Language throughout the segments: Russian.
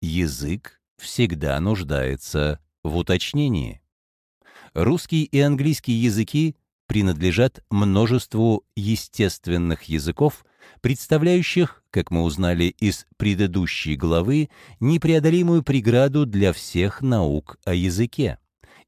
язык всегда нуждается в уточнении. Русский и английский языки принадлежат множеству естественных языков, представляющих, как мы узнали из предыдущей главы, непреодолимую преграду для всех наук о языке.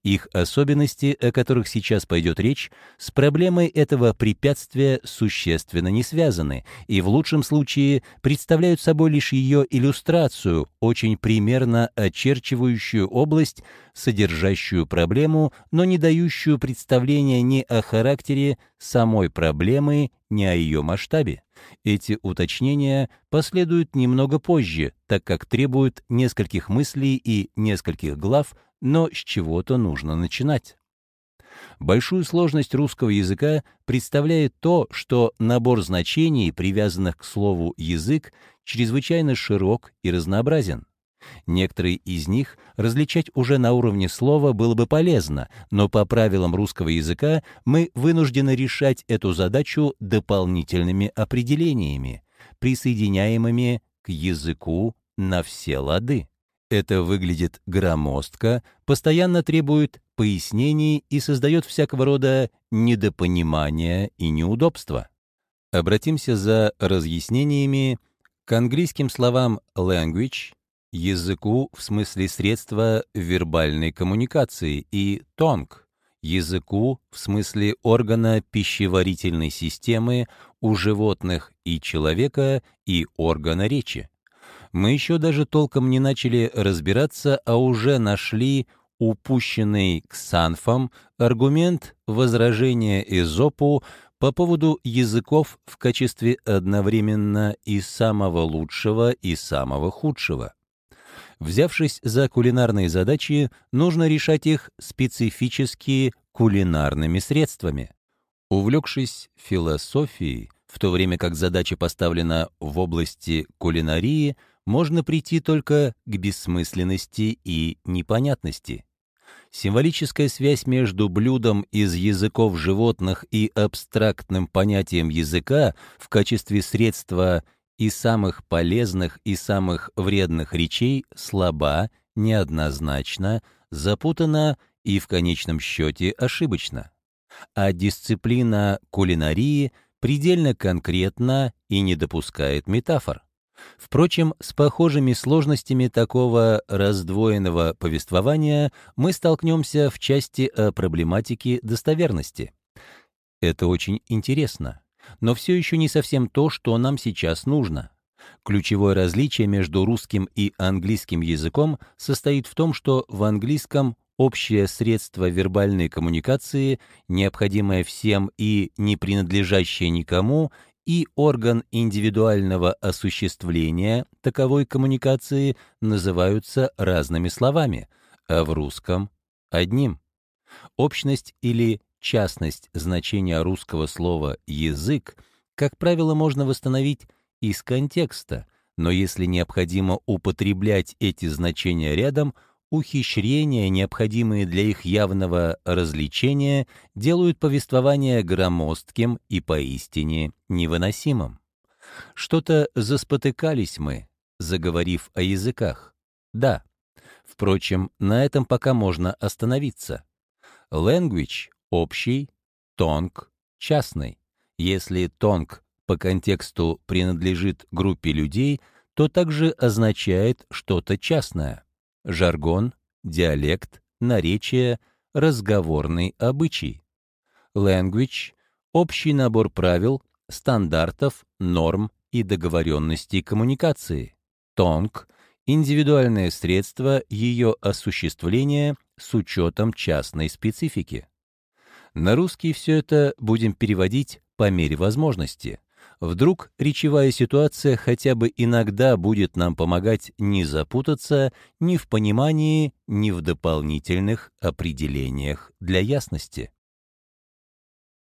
Их особенности, о которых сейчас пойдет речь, с проблемой этого препятствия существенно не связаны и в лучшем случае представляют собой лишь ее иллюстрацию, очень примерно очерчивающую область, содержащую проблему, но не дающую представления ни о характере самой проблемы, ни о ее масштабе. Эти уточнения последуют немного позже, так как требуют нескольких мыслей и нескольких глав но с чего-то нужно начинать. Большую сложность русского языка представляет то, что набор значений, привязанных к слову «язык», чрезвычайно широк и разнообразен. Некоторые из них различать уже на уровне слова было бы полезно, но по правилам русского языка мы вынуждены решать эту задачу дополнительными определениями, присоединяемыми к языку на все лады. Это выглядит громоздко, постоянно требует пояснений и создает всякого рода недопонимания и неудобства. Обратимся за разъяснениями к английским словам language, языку в смысле средства вербальной коммуникации, и tongue, языку в смысле органа пищеварительной системы у животных и человека и органа речи мы еще даже толком не начали разбираться, а уже нашли упущенный Ксанфом аргумент возражения Эзопу по поводу языков в качестве одновременно и самого лучшего, и самого худшего. Взявшись за кулинарные задачи, нужно решать их специфически кулинарными средствами. Увлекшись философией, в то время как задача поставлена в области кулинарии, можно прийти только к бессмысленности и непонятности. Символическая связь между блюдом из языков животных и абстрактным понятием языка в качестве средства и самых полезных, и самых вредных речей слаба, неоднозначна, запутана и в конечном счете ошибочна. А дисциплина кулинарии предельно конкретна и не допускает метафор. Впрочем, с похожими сложностями такого раздвоенного повествования мы столкнемся в части о проблематике достоверности. Это очень интересно, но все еще не совсем то, что нам сейчас нужно. Ключевое различие между русским и английским языком состоит в том, что в английском общее средство вербальной коммуникации, необходимое всем и не принадлежащее никому, и орган индивидуального осуществления таковой коммуникации называются разными словами, а в русском — одним. Общность или частность значения русского слова «язык» как правило, можно восстановить из контекста, но если необходимо употреблять эти значения рядом — ухищрения, необходимые для их явного развлечения, делают повествование громоздким и поистине невыносимым. Что-то заспотыкались мы, заговорив о языках. Да. Впрочем, на этом пока можно остановиться. Language — общий, тонг — частный. Если тонг по контексту принадлежит группе людей, то также означает что-то частное жаргон, диалект, наречие, разговорный обычай. Language — общий набор правил, стандартов, норм и договоренностей коммуникации. Тонг — индивидуальное средство ее осуществления с учетом частной специфики. На русский все это будем переводить по мере возможности. Вдруг речевая ситуация хотя бы иногда будет нам помогать не запутаться ни в понимании, ни в дополнительных определениях для ясности.